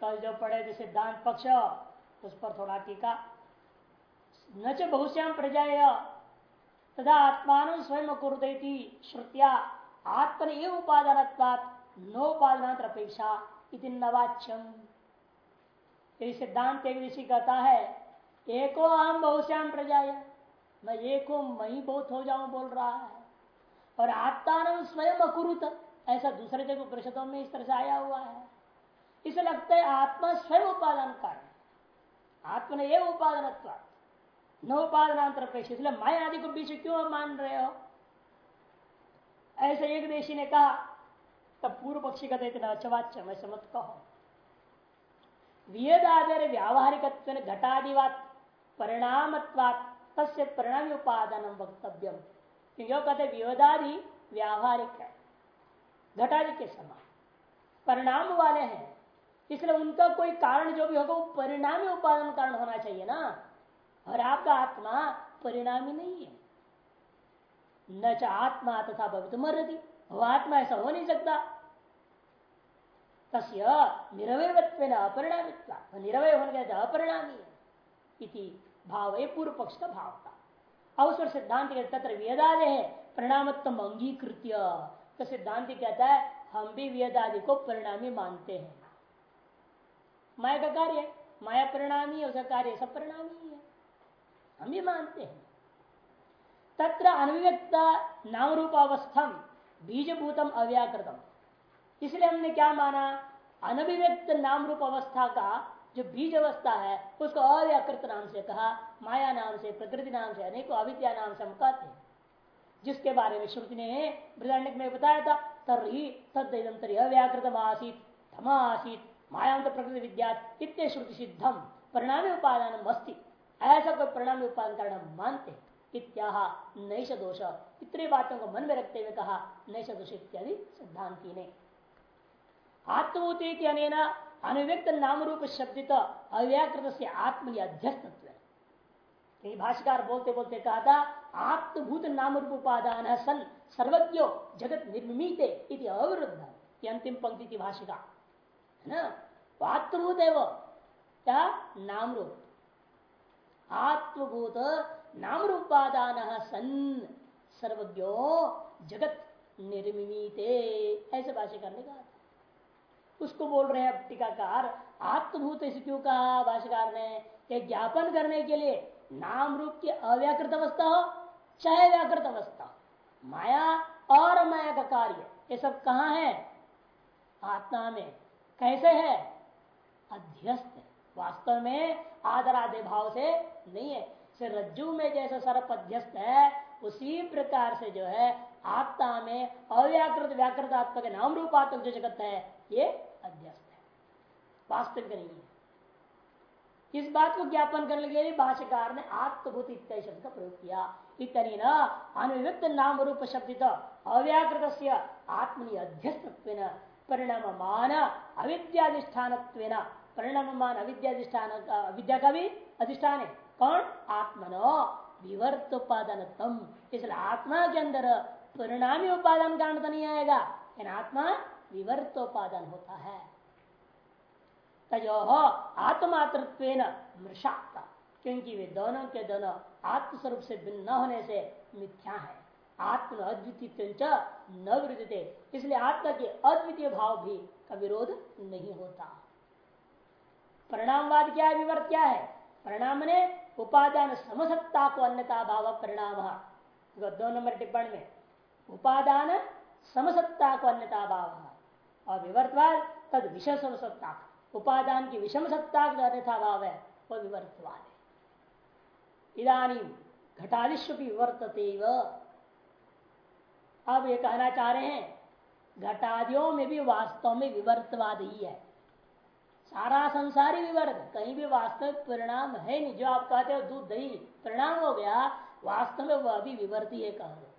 कल जो पढ़े थे सिद्धांत पक्ष, उस पर थोड़ा टीका। न च बहुश्याम प्रजाय तथा आत्मान स्वयं कुरुदी श्रुतिया, आत्मन एवं उपादान नोपादान अपेक्षा इति नवाच्यम यही सिद्धांत एक ऋषि कहता है, एको अहम बहुश्याम प्रजा मैं एको मई बहुत हो जाऊँ बोल रहा है। और आत्मान स्वयं अकुरुत, ऐसा दूसरे जगह परिषदों में इस तरह से आया हुआ है। इसे लगता है आत्मा स्वयं उपादान कारण आत्मा ने एवं उपादान न उपादानांतर पेश इसलिए मैं आदि को बीच क्यों मान रहे हो? ऐसे एक देशी ने कहा, तब पूर्व पक्षी कहते थे अचवाच्य मैं समझ कहो। वेद वेदादर व्यावहारिक घटादिवात परिणाम तस्य परिणामी उपादान वक्तव्यम। क्योंकि कहते वेदादि व्यावहारिक है। घटादि के समान। परिणाम वाले हैं। इसलिए उनका कोई कारण जो भी होगा, वो परिणामी उपादान कारण होना चाहिए ना। और आपका आत्मा परिणामी नहीं है। न च आत्मा तथा भवित मरती वो आत्मा ऐसा हो नहीं सकता। तस्य निरवयत्व अपरिणामित्व। निरवय होने के अपरिणामी है। इति भाव ये पूर्व पक्ष का भाव था अवसर सिद्धांत के तत्र वेदादे है परिणामत्व अंगीकृत तो सिद्धांत कहता है, हम भी वेदादि को परिणामी मानते हैं। माया का कार्य माया परिणामी है, उसका कार्य सब परिणामी है हम भी मानते हैं। तत्र अनविव्यक्त नाम रूपावस्थम बीजभूतम अव्याकृतम। इसलिए हमने क्या माना? अनभिव्यक्त नाम रूप अवस्था का जो बीज अवस्था है, उसको अव्याकृत नाम से कहा, माया नाम से, प्रकृति नाम से, अनेकों अविद्या नाम से हम कहते हैं। जिसके बारे में श्रुति ने बृदारण्य में बताया था तरी तदम तरी अव्याकृत आसित धमा आसित मायांत प्रकृति विद्या इतने श्रुति सिद्धम परिणामी उपादान अस्ति। ऐसा कोई परिणाम उपादान कारण मानते। इत्याह नैश दोष। इतनी बातों को मन में रखते हुए कहा नैश दोष इत्यादि सिद्धांति ने। आत्मभूति अनेना अनुव्यक्त नाम रूप शब्दित अव्याकृत से आत्म अध्यस्तत्व भाष्यकार बोलते बोलते कहा था, आत्मभूत नाम रूप उपादान सन सर्वज्ञो जगत निर्मित अवरुद्ध। ये अंतिम पंक्ति थी भाषिका है ना? आत्मभूत है वो क्या नाम रूप आत्मभूत नाम रूपादान सन सर्वज्ञो जगत निर्मित ऐसे भाषा करने का उसको बोल रहे हैं टीकाकार, आत्मभूत ऐसे क्यों कहा भाष्यकार ने? यह ज्ञापन करने के लिए नाम रूप की अव्याकृत अवस्था हो चाहे व्याकृत अवस्था माया और माया का कार्य, ये सब कहा है? आत्मा में। कैसे है? अध्यस्त वास्तव में आदरादे भाव से नहीं है। से रज्जु में जैसा सर्प अध्यस्त है, उसी प्रकार से जो है, आत्मा में अव्याकृत व्याकृत आत्मा के नाम रूपात्मक जो जगत है, ये अध्यस्त है। वास्तविक नहीं है। इस बात को ज्ञापन करने के लिए भाष्यकार ने आत्मभूत इत्यादि शब्द का प्रयोग किया। इतनी न अनुव्यक्त नाम रूप शब्द अव्याकृत आत्मनि अध्यस्त परिणाम अविद्याधिष्ठान परिणाम अविद्याधिष्ठान अविद्या का भी अधिष्ठान। है कौन? आत्मनो। विवर्त उपादान इसलिए आत्मा के अंदर परिणामी उपादान कारण तो नहीं आएगा, लेकिन आत्मा विवर्तोपादान होता है। तजो आत्मातृत्व मृषाता क्योंकि वे दोनों के दोनों आत्मस्वरूप से भिन्न न होने से मिथ्या है। आत्म अद्वितीय न विरुद्धते इसलिए आत्मा के अद्वितीय भाव भी का विरोध नहीं होता। परिणामवाद क्या है? विवर्त क्या है? परिणाम ने उपादान समसत्ता को अन्यता भाव परिणाम दो नंबर टिप्पणी में, उपादान समसत्ता को अन्यता भाव और विवर्तवाद तद विषय समसत्ता उपादान की विषम सत्ता का अन्यथा भाव है वह विवर्तवाद है। इधानी घटादिश्व की विवर्तते अब ये कहना चाह रहे हैं घटादियों में भी वास्तव में विवर्तवाद ही है। सारा संसारी विवर्त, कहीं भी वास्तविक परिणाम है नहीं, जो आप कहते हो दूध दही, परिणाम हो गया, वास्तव में वह भी विवर्ती है कह दो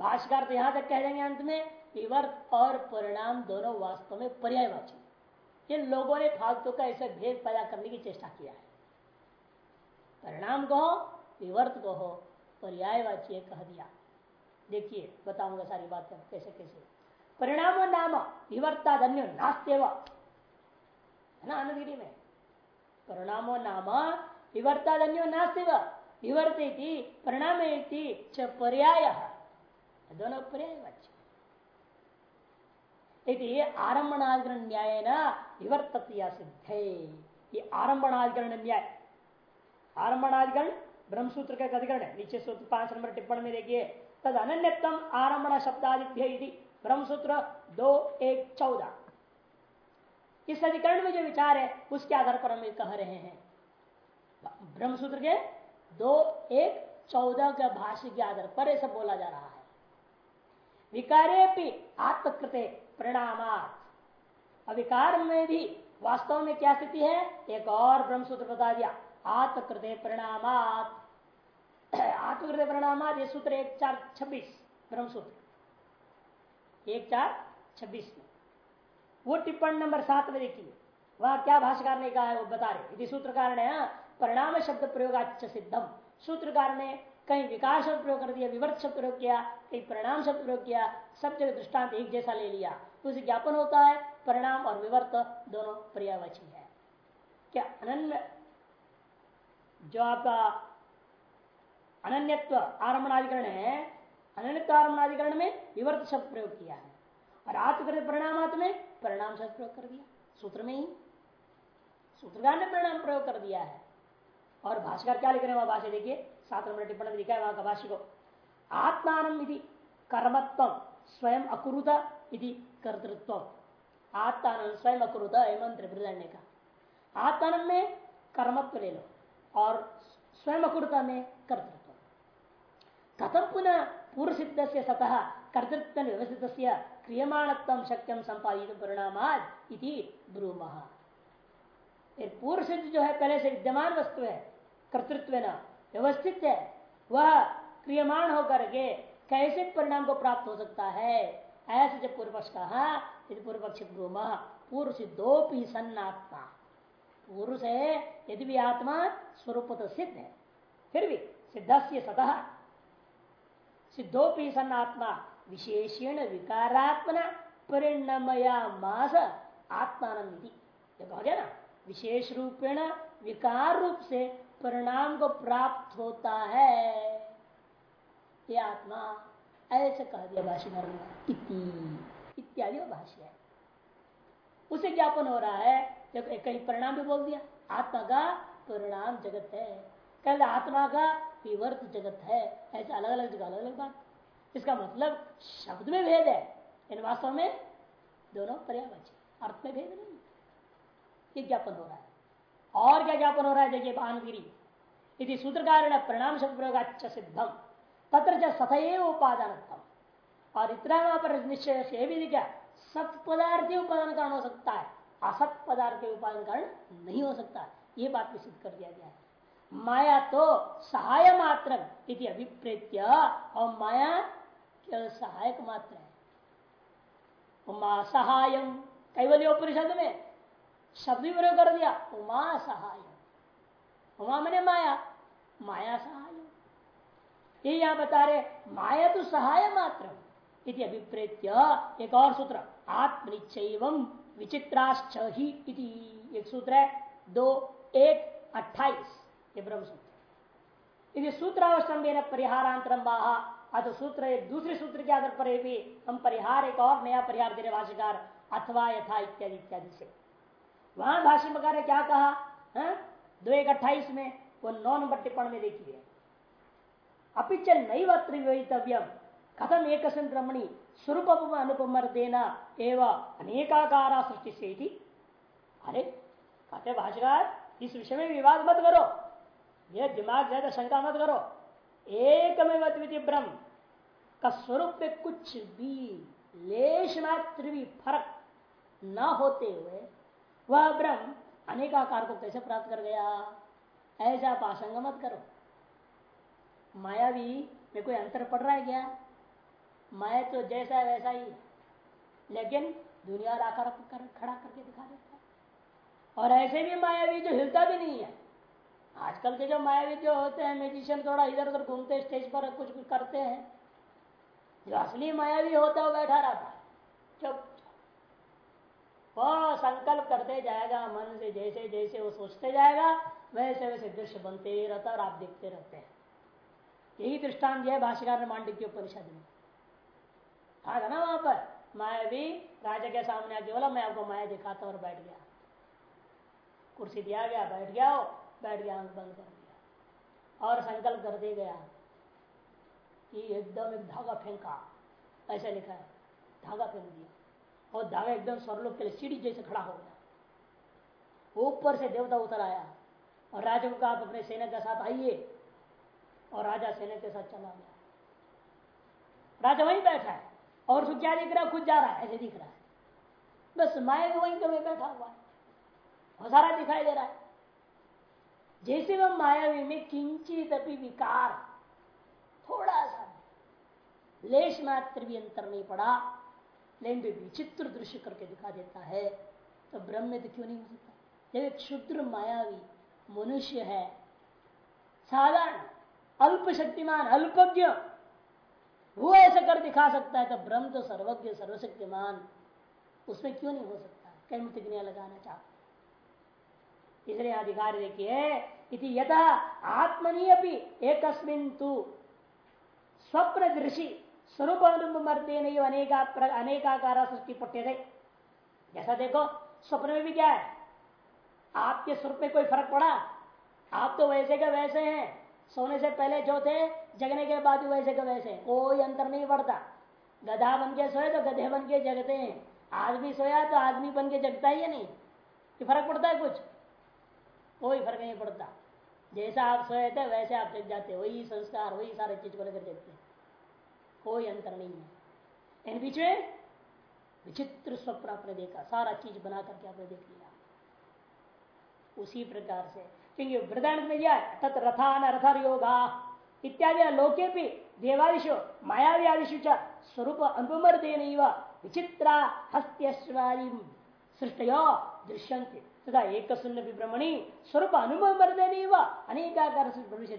भाष्कर तो यहाँ तक कह देंगे अंत में, विवर्त और परिणाम दोनों वास्तव में पर्यायवाची इन लोगों ने फालतू का ऐसे भेद पैदा करने की चेष्टा किया है। परिणाम कहो, विवर्त कहो, पर्यायवाची कह दिया। देखिए, बताऊँगा सारी बातें कैसे कैसे। परिणाम नाम विवर्ता धन्य नास्तेव है ना में? परिणामो नाम विवर्तादन्यो नास्ति विवर्ती परिणाम पर्याय। दोनों पर्याय वाच्य। न्याय न विवर्ततिया सिद्ध। ये आरंभणाधिकरण न्याय। आरंभणाधिकरण ब्रह्मसूत्र का अधिकरण है। नीचे सूत्र पाँच नंबर टिप्पणी में देखिए। तद अन्यतम आरंभण शब्दादिभ्य ब्रह्मसूत्र दो, एक, चौदह। इस अधिकरण में जो विचार है, उसके आधार पर हम कह रहे हैं। ब्रह्मसूत्र के दो, एक, चौदह के भाष्य के आधार पर ऐसा बोला जा रहा है। विकारे भी आत्मकृत परिणाम अविकार में भी वास्तव में क्या स्थिति है? एक और ब्रह्मसूत्र बता दिया। आत्मकृत परिणाम आत्मकृत परिणाम ये सूत्र एक चार छब्बीस ब्रह्मसूत्र। एक चार छब्बीस। में वो टिप्पणी नंबर सात में देखिए। वह क्या भाषाकार ने कहा है वो बता रहे यदि सूत्रकार ने हाँ, परिणाम शब्द प्रयोग सिद्धम। सूत्रकार ने कहीं विकास शब्द प्रयोग कर दिया विवर्त शब्द प्रयोग किया कहीं परिणाम शब्द प्रयोग किया सब जगह दृष्टांत एक जैसा ले लिया। तो उसे ज्ञापन होता है परिणाम और विवर्त दोनों पर्यावची है। क्या अनन्य जो आपका अनन्यत्व आरमणाधिकरण है अनन्यत्व आरमणाधिकरण में विवर्त शब्द प्रयोग किया है। और आत्मकृत परिणामात में परिणाम शब्द प्रयोग कर दिया। सूत्र में ही। सूत्रकार ने परिणाम प्रयोग कर दिया है। और भाषकर क्या लिख रहे हैं वहाँ भाषा देखिए, सात नंबर टिप्पणी लिखा है वहाँ का भाष्य को। आत्मान कर्मत्व स्वयं अकुरुत कर्तृत्व। आत्मान स्वयं अकुरुत मंत्र बृदण्य का। आत्मान में कर्मत्व ले लो और स्वयं अकुरता में कर्तृत्व। कथम पुनः पूर्व सिद्ध से सतह कर्तृत्व व्यवस्थित क्रियमाणत्व शक्यम संपादित परिणाम ब्रूम। पूर्व सिद्ध जो है पहले से विद्यमान वस्तु है कर्तृत्व व्यवस्थित है, वह क्रियमाण होकर के कैसे परिणाम को प्राप्त हो सकता है? ऐसे जब पूर्व पक्ष कहा यदि पूर्व पक्ष ब्रूम पूर्व सिद्धोपी सन्नात्मा। पूर्व से यदि भी आत्मा स्वरूप सिद्ध है, फिर भी सिद्ध से सतह सिद्धोपी सन आत्मा विशेषण विकारात्मना परिणमया मास आत्मानंदी कहा गया ना? विशेष रूपेण विकार रूप से परिणाम को प्राप्त होता है। ये आत्मा, ऐसे कह दिया भाष्यकार इत्यादि भाष्य है। उसे ज्ञापन हो रहा है, जब कहीं परिणाम भी बोल दिया। आत्मा का परिणाम जगत है। कल आत्मा का विवर्त जगत है, ऐसे अलग अलग जगह अलग अलग बात। इसका मतलब शब्द में भेद है, इन वास्तव में दोनों पर्यावच अर्थ में भेद नहीं। ये ज्ञापन हो रहा है। और क्या ज्ञापन हो रहा है? देखिए भानुगिरी। यदि सूत्रकार परिणाम शब्द प्रयोग सिद्धम, तत्र सतएव उपादान और इतना वहाँ पर निश्चय से भी क्या सत पदार्थ उपादान कारण हो सकता है, असत पदार्थ उपादान कारण नहीं हो सकता। ये बात भी सिद्ध कर दिया गया है। माया तो सहाय मात्र अभिप्रेत्य। और माया केवल सहायक मात्र है। उमा सहायम कैवल्य उपनिषद में, शब्द प्रयोग कर दिया, उमा सहाय। उमा मैंने माया माया सहाय। ये यहाँ बता रहे, माया तो सहाय मात्र इति अभिप्रेत्य। एक और सूत्र आत्मनिश्चय विचित्राश्च ही एक सूत्र है, दो, एक, अट्ठाईस। ये ब्रह्म सूत्र। यदि सूत्रावस्तंभ परिहारांतरम बाहा अथ सूत्र एक दूसरे सूत्र के आधार पर भी हम परिहार, एक और नया परिहार दे रहे भाष्यकार अथवा यथा इत्यादि इत्यादि से। वहाँ भाष्य ने क्या कहा? है? दो एक अट्ठाईस में वो नौ नंबर टिप्पण में देखिए अपिच नैव त्रिवितव्यम कथम एक ब्रह्मणी स्वरूप अनुपमर देना एवं अनेकाकार सृष्टि से अरे, कहते भाषाकार इस विषय में विवाद मत करो। यह दिमाग ज़्यादा शंका मत करो। एक में ब्रह्म। का स्वरूप में कुछ भी लेश मात्र भी फ़र्क न होते हुए वह ब्रह्म अनेकाकार को कैसे प्राप्त कर गया? ऐसा आप आशंग मत करो। मायावी में कोई अंतर पड़ रहा है क्या? माया तो जैसा है वैसा ही लेकिन दुनिया आकार कर, खड़ा करके दिखा देता है। और ऐसे भी मायावी जो हिलता भी नहीं है। आजकल के जो मायावी जो होते हैं म्यूजिशियन थोड़ा इधर उधर घूमते स्टेज पर कुछ कुछ करते हैं। जो असली मायावी होता है बैठा रहता चुप। संकल्प करते जाएगा, मन से जैसे जैसे वो सोचते जाएगा, वैसे वैसे दृश्य बनते ही रहता और आप देखते रहते हैं। यही दृष्टांत है भाष्यकार मांडिक के उपनिषद में। था ना वहाँ पर? माया भी राजा के सामने आके बोला, मैं आपको माया दिखाता और बैठ गया। कुर्सी दिया गया, बैठ गया हो बैठ गया बंद कर दिया। और संकल्प कर दे गया कि एकदम एक धागा फेंका। ऐसा लिखा है, धागा फेंक दिया। और धागा एकदम स्वरलोक के लिए सीढ़ी जैसे खड़ा हो गया। ऊपर से देवता उतर आया और राजा को कहा, आप अपने सेना के साथ आइए। और राजा सेना के साथ चला गया। राजा वहीं बैठा है और उसको क्या दिख रहा है? खुद जा रहा है, ऐसे दिख रहा है। बस माया भी वहीं कभी बैठा हुआ है। सारा दिखाई दे रहा है। जैसे वह मायावी में किंचित अपनी विकार, थोड़ा सा लेश मात्र भी अंतर नहीं पड़ा। लेकिन भी विचित्र दृश्य करके दिखा देता है तो ब्रह्म में तो क्यों नहीं हो सकता? जब एक क्षुद्र मायावी मनुष्य है, साधारण अल्प शक्तिमान अल्पज्ञ, वो ऐसा कर दिखा सकता है तो ब्रह्म तो सर्वज्ञ, सर्वशक्तिमान, उसमें क्यों नहीं हो सकता? कई प्रतिज्ञा लगाना चाहते इसलिए अधिकारी देखिए इति यथा आत्मनि अपनी एक स्वप्न दृषि स्वरूप मर्दे नहीं अनेका अनेकाकार सृष्टि पट्टे थे जैसा देखो, स्वप्न में भी क्या है? आपके स्वरूप में कोई फ़र्क पड़ा? आप तो वैसे के वैसे हैं। सोने से पहले जो थे, जगने के बाद भी वैसे के वैसे कोई अंतर नहीं पड़ता। गधा बन के सोए तो गधे बन के जगते हैं। आदमी सोया तो आदमी बन के जगता ही है नहीं। कि फ़र्क पड़ता है कुछ? कोई फ़र्क नहीं पड़ता। जैसा आप सोए थे, वैसे आप जग जाते वही संस्कार, वही सारे चीज़ को लेकर हैं। कोई अंतर नहीं है। इन बीच में विचित्र स्वप्न आपने देखा। सारा चीज़ बना करके आपने देख लिया। उसी प्रकार से क्योंकि वृदान में दिया तत् रथान रथर योगा इत्यादि लोके भी देवादिशु मायाव्यादिशु स्वरूप अनुमर्देन विचित्रा हस्त्यश्वादी सृष्टयो दृश्यंते तथा एक सुन्न विभ्रमणी स्वरूप अनुमर्देन अनेकाकार भविष्य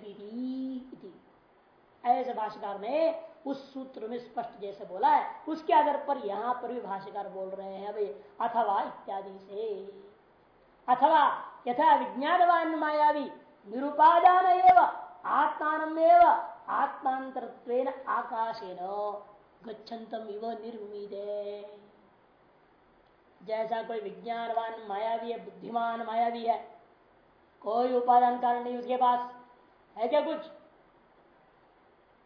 ऐसे भाषाकार ने उस सूत्र में स्पष्ट जैसे बोला है, उसके आधार पर यहाँ पर भी भाष्यकार बोल रहे हैं अभी अथवा इत्यादि से। अथवा यथा विज्ञानवान मायावी निरुपादान आत्मान आत्मांतर आकाशेन गच्छन्तम इव निर्मीदे जैसा कोई विज्ञानवान, मायावी है, बुद्धिमान, मायावी है, कोई उपादान कारण नहीं उसके पास। है क्या कुछ?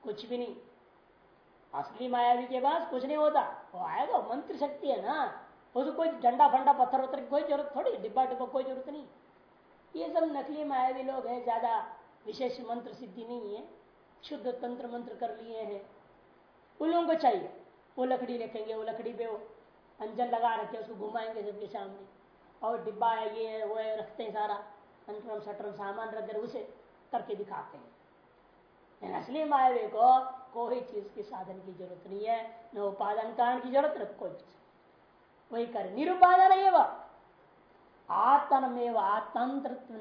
कुछ भी नहीं। असली मायावी के पास कुछ नहीं होता। वो आएगा मंत्र शक्ति है ना। तो कोई डंडा फंडा, पत्थर वत्थर की कोई ज़रूरत थोड़ी, डिब्बा डिब्बा कोई ज़रूरत नहीं। ये सब नकली मायावी लोग हैं, ज़्यादा विशेष मंत्र सिद्धि नहीं है। शुद्ध तंत्र मंत्र कर लिए हैं। उन लोगों को चाहिए। वो लकड़ी रखेंगे वो लकड़ी पे वो अंजन लगा रखे, उसको घुमाएँगे सबके सामने। और डिब्बा है, ये है, वो है, रखते हैं सारा। अंतरम सटरम सामान रख कर उसे करके दिखाते हैं। असली मायावी को कोई चीज़ की साधन की ज़रूरत नहीं है, न उपादान कारण की ज़रूरत, न कोई वही कर, निरुपादन है वह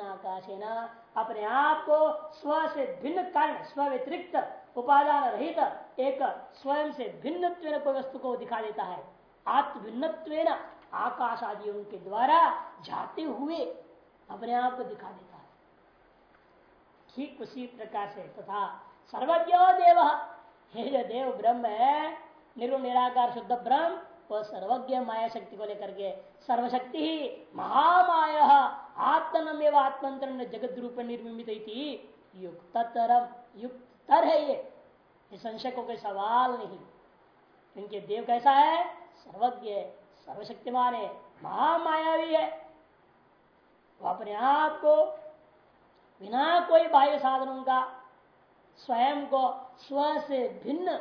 आकाशे न अपने आप को स्व से भिन्न कारण, स्व व्यतिरिक्त, उपादान रहित, एक स्वयं से भिन्न वस्तु को दिखा देता है। आत्म भिन्न आकाश आदियों के द्वारा जाते हुए अपने आप को दिखा देता है। ठीक उसी प्रकार से तथा सर्वज्ञ देव। हे जो देव ब्रह्म है निर्गुण निराकार शुद्ध ब्रह्म, वो सर्वज्ञ माया शक्ति को लेकर के सर्वशक्ति ही महामाय आत्मनम एवं आत्मंत्र जगत रूप निर्मित युक्तरम युक्तर है ये। संशय को कोई सवाल नहीं। इनके देव कैसा है? सर्वज्ञ सर्वशक्तिमान है महामायावी है। वो अपने आप को बिना कोई बाह्य साधनों का स्वयं को स्व से भिन्न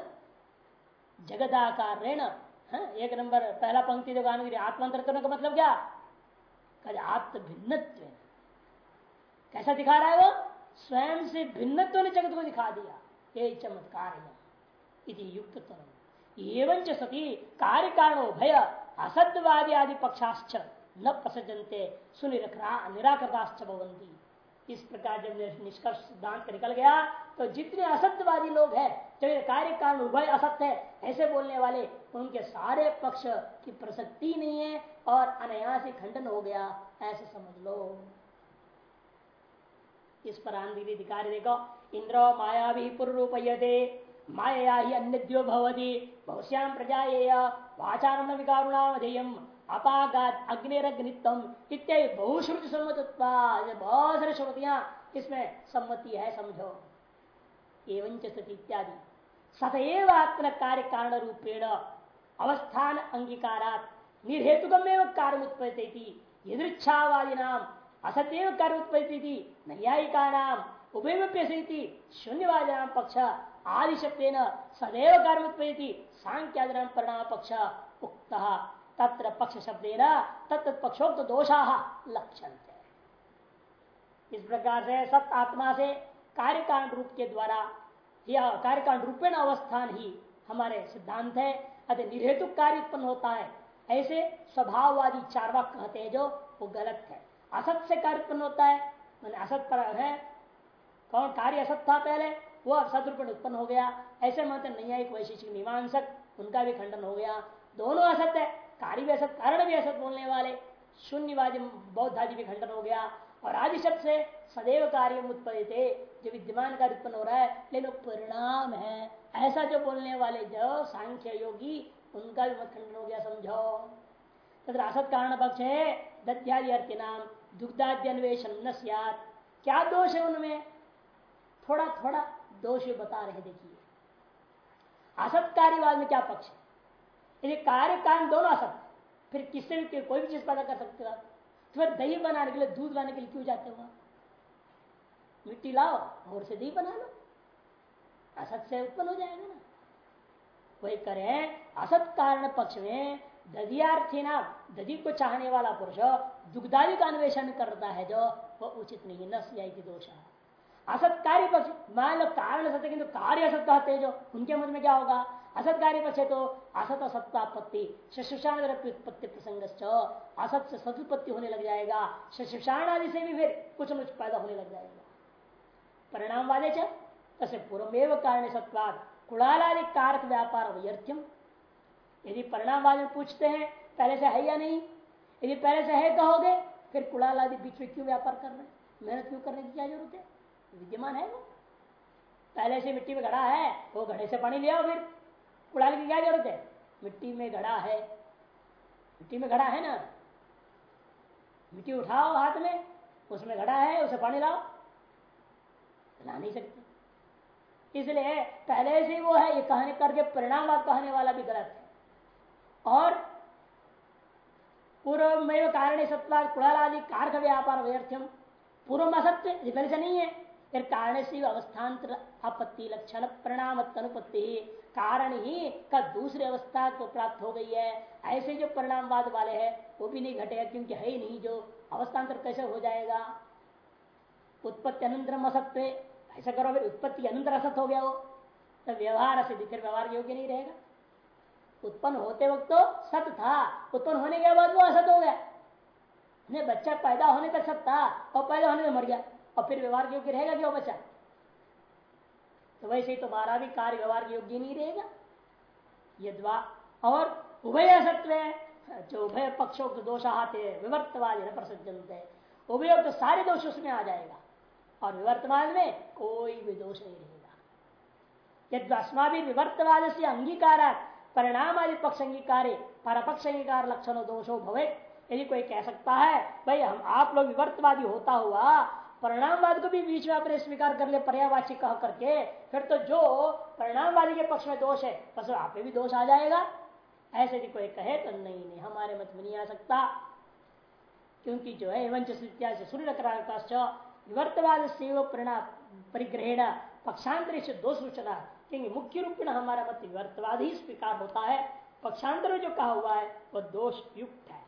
जगदाकार रहना हाँ, एक नंबर पहला पंक्ति जो गाने आत्मंत्र का मतलब क्या? आत्म भिन्न कैसा दिखा रहा है वो? स्वयं से भिन्नत्व ने जगत को दिखा दिया। ये चमत्कार है। युक्त एवं सती कार्य कारण भय असत्यवादी आदि पक्षाश्च न प्रसजनते निराकृताश्च भवंती इस प्रकार जब निष्कर्ष सिद्धांत निकल गया तो जितने असत्यवादी लोग हैं जब कार्य कारण उभय असत्य है, ऐसे बोलने वाले, उनके सारे पक्ष की प्रसक्ति नहीं है और अनायास खंडन हो गया, ऐसे समझ लो। इस पर आंधी अधिकारी देखो, इंद्र माया भी पूर्वरूपयते माया ही अन्य भवती बहुश्याम प्रजा वाचारण विकारुणामधेयम अपागात अग्निरग्नित्व इत्यादि बहुश्रुति सम्मत बहुत सारी श्रुतियाँ इसमें सम्मति है, समझो। एवं स्थिति इत्यादि। सतएव आत्म कार्य कारण रूपेण अवस्थान अंगीकारात निर्हेतुकम कार्य उत्पत्ति यदृच्छावादी नाम असत्यव कार्य उत्पत्ति नैयायिका नाम उभयप्यसी शून्यवादी नाम पक्ष आदि सदैव कार्य उत्पत्ति सांख्यादि परिणाम पक्ष उक्त। तत्र पक्ष शब्द तत्त पक्षोक्त दोषा लक्षण इस प्रकार से सत आत्मा से कार्यकांड रूप के द्वारा यह कार्यकांड रूपेण अवस्थान ही हमारे सिद्धांत है। अति निर्हेतु कार्य उत्पन्न होता है। ऐसे स्वभाववादी चारवाक कहते हैं जो वो गलत है। असत से कार्य उत्पन्न होता है, मैंने असत पर है। कौन कार्य असत था पहले? वो असत रूप उत्पन्न हो गया। ऐसे मानते नहीं एक वैशिष्ट मीमांसक, उनका भी खंडन हो गया। दोनों असत है। कार्य भी असत कारण भी असत बोलने वाले। शून्यवादी बौद्ध आदि भी खंडन हो गया। और आदि शब्द से सदैव कार्य उत्पन्न जो विद्यमान कार्य उत्पन्न हो रहा है लेकिन परिणाम है। ऐसा जो बोलने वाले जो सांख्य योगी, उनका भी मत खंडन हो गया, समझो। तथा असत कारण पक्ष है दध्यादि अर्थ नाम, दुग्धाद्यन्वेषण न क्या दोष है उनमें? थोड़ा थोड़ा दोष बता रहे देखिए। असत कार्यवाद में क्या पक्ष है? यदि कार्य कारण दोनों असत फिर किससे भी कोई भी चीज़ पैदा कर सकते हो? तो फिर दही बनाने के लिए, दूध लाने के लिए क्यों जाते हो मिट्टी लाओ और से दही बना लो। असत से उत्पन्न हो जाएगा ना। वही करें असत कारण पक्ष में दधियार्थी ना, दधि को चाहने वाला पुरुष दुग्धादि का अन्वेषण करता है जो वह उचित नहीं न सियाई दोष। असत कार्य पक्ष, मान लो कारण सत्य, किंतु कार्य असत कहते जो उनके मत में क्या होगा? असत कार्य पक्ष है तो असत असत्तापत्ति उत्पत्ति प्रसंग असत से सदुत्पत्ति होने लग जाएगा शशुषाण आदि से भी फिर कुछ कुछ पैदा होने लग जाएगा। परिणाम वाले चसे पूर्वमेव कारण सत्वाद कुड़ालादि कारक व्यापार व्यर्थ्यम यदि परिणाम वाले पूछते हैं, पहले से है या नहीं? यदि पहले से है, कहोगे, फिर कुड़ाल आदि बीच में क्यों व्यापार कर रहे हैं? मेहनत क्यों करने की क्या ज़रूरत है? विद्यमान है वो। पहले से मिट्टी में घड़ा है, वो घड़े से पानी लिया फिर। उड़ाने की क्या ज़रूरत है? मिट्टी में घड़ा है। मिट्टी में घड़ा है ना? मिट्टी उठाओ हाथ में, उसमें घड़ा है, उसे पानी लाओ। ला नहीं सकते। इसलिए पहले से वो है, ये कहने करके परिणाम कहने वाला भी गलत है। और पूर्व में कारण सत्ता कुड़ालादि कारक व्यापार, व्यर्थ्यम, पूर्व में असत्य पहले से नहीं है। फिर कारण से अवस्थान्तर आपत्ति लक्षण परिणाम अनुपत्ति कारण ही का दूसरी अवस्था को प्राप्त हो गई है। ऐसे जो परिणामवाद वाले हैं, वो भी नहीं घटेगा, क्योंकि है ही नहीं जो अवस्थान्तर कैसे हो जाएगा। उत्पत्ति अनंतरम असत्व ऐसा करो फिर उत्पत्ति अनंतर असत हो गया वो तो व्यवहार से फिर व्यवहार योग्य नहीं रहेगा। उत्पन्न होते वक्त तो सत था, उत्पन्न होने के बाद वो असत हो गया। बच्चा पैदा होने तक सत था और पैदा होने में मर गया। और फिर व्यवहार योग्य रहेगा क्यों बचा तो वैसे ही तुम्हारा भी कार्य व्यवहार योग्य नहीं रहेगा। यदवा और उभय असत्व है, जो उभय पक्षों के दोष आते विवर्तवाद प्रसजनते उभय तो सारे दोष उसमें आ जाएगा। और विवर्तवाद में कोई भी दोष नहीं रहेगा। यदि अस्मा भी विवर्तवाद से अंगीकार परिणाम आदि पक्ष अंगीकार, परपक्ष अंगीकार लक्षण दोषो भवे यदि कोई कह सकता है, भाई हम आप लोग विवर्तवादी होता हुआ परिणामवाद को भी बीच में अपने स्वीकार कर ले पर्यावाची कह करके, फिर तो जो परिणामवादी के पक्ष में दोष है, बस आप भी दोष आ जाएगा। ऐसे भी कोई कहे तो नहीं नहीं, हमारे मत में नहीं आ सकता। क्योंकि जो है, एवं सूर्य विवर्तवाद से परिणाम परिग्रहण, पक्षांतर से दोष सूचना, क्योंकि मुख्य रूप में हमारा मत विवर्तवाद ही स्वीकार होता है। पक्षांतर जो कहा हुआ है वह दोष युक्त है।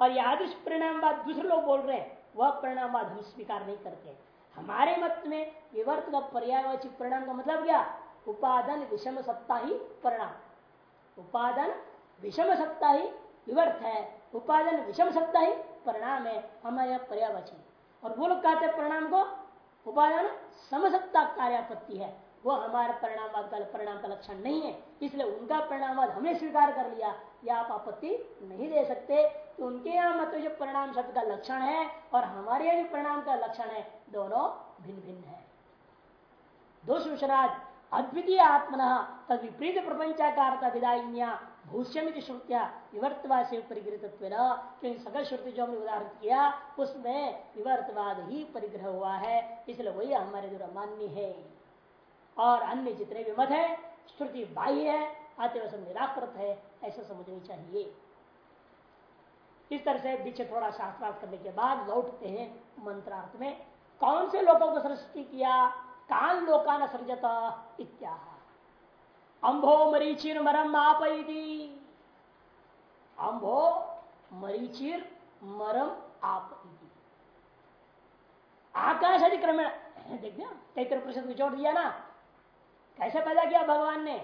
और यह आदिश परिणाम बाद दूसरे लोग बोल रहे हैं वह परिणाम हम स्वीकार नहीं करते हमारे मत में विवर्त का पर्यायवाची परिणाम का मतलब क्या? उपादन विषम सत्ता ही परिणाम। उपादन विषम सत्ता ही विवर्त है। उपादन विषम सत्ता ही परिणाम है। हमारे यहाँ और वो लोग कहते परिणाम को उपादान समसत्ता कार्यापत्ति है। वो हमारे परिणामवाद का परिणाम का लक्षण नहीं है। इसलिए उनका परिणामवाद हमने स्वीकार कर लिया। या आप आपत्ति नहीं दे सकते। तो उनके यहाँ मत जो परिणाम शब्द का लक्षण है और हमारे यहाँ जो परिणाम का लक्षण है, दोनों भिन्न भिन्न है। दोष विश्वराज अद्वितीय आत्मन तद विपरीत प्रपंचाकार विदाइन्या भूष्यम श्रुतिया विवर्तवाद से परिग्रहित क्योंकि सकल श्रुति जो हमने उदाहरण किया, उसमें विवर्तवाद ही परिग्रह हुआ है। इसलिए वही हमारे द्वारा मान्य है। और अन्य जितने भी मत है श्रुति बाह्य है अतः सब निराकृत है, ऐसा समझनी चाहिए। इस तरह से बीच थोड़ा शास्त्रार्थ करने के बाद लौटते हैं मंत्रार्थ में। कौन से लोगों को सृष्टि किया? कान लोका न सृजता इत्या अम्भो मरीचिर मरम आप अम्भो मरीचिर मरम आप आकाश अधिक्रमण। देख दिया तैतर प्रतिशत जोड़ दिया ना। कैसे पैदा किया भगवान ने?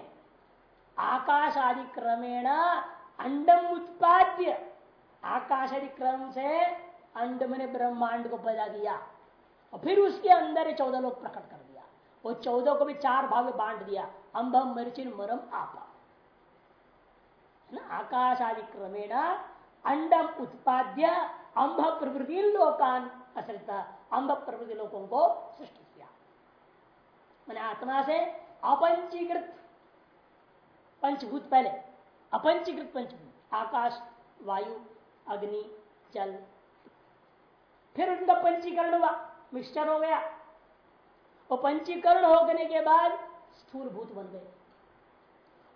आकाश आदि क्रमेण अंडम उत्पाद्य। आकाश आदि क्रम से अंड मैंने ब्रह्मांड को पैदा किया और फिर उसके अंदर चौदह लोग प्रकट कर दिया। वो चौदह को भी चार भाग में बांट दिया। अम्बम मरिचिन मरम, आपा। आकाश आदि क्रमेण अंडम उत्पाद्य अंब प्रवृति लोकान असरित अंब प्रवृति लोगों को सृष्टि किया। मैंने आत्मा से अपंचीकृत पंचभूत पहले, अपंचीकृत पंचभूत, आकाश, वायु, अग्नि, जल। फिर उनका पंचीकरण हुआ मिक्सचर हो गया। वो पंचीकरण होने के बाद स्थूल भूत बन गए।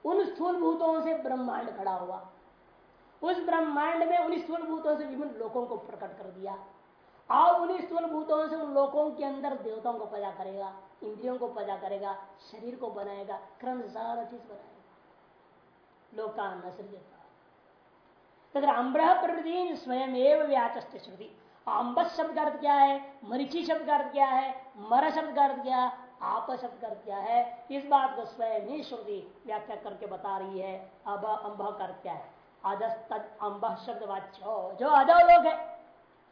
उन स्थूल भूतों से ब्रह्मांड खड़ा हुआ। उस ब्रह्मांड में उन स्थूल भूतों से विभिन्न लोगों को प्रकट कर दिया। और उन्हीं स्थूल भूतों से उन लोगों के अंदर देवताओं को पैदा करेगा। इंद्रियों को पैदा करेगा, शरीर को बनाएगा, क्रम सारा चीज़ बनाएगा। लोकान सृजता तथा अम्ब्रह स्वयं एवं व्याचस्त श्रुति। अम्बस शब्द का अर्थ क्या है? मरीची शब्द का अर्थ क्या है? मर शब्द का अर्थ क्या? आप शब्द का अर्थ क्या है? इस बात को स्वयं ही श्रुति व्याख्या करके बता रही है। अब अम्ब का अर्थ क्या है? अधस्त अम्ब शब्द वाच्य। जो अधो लोग है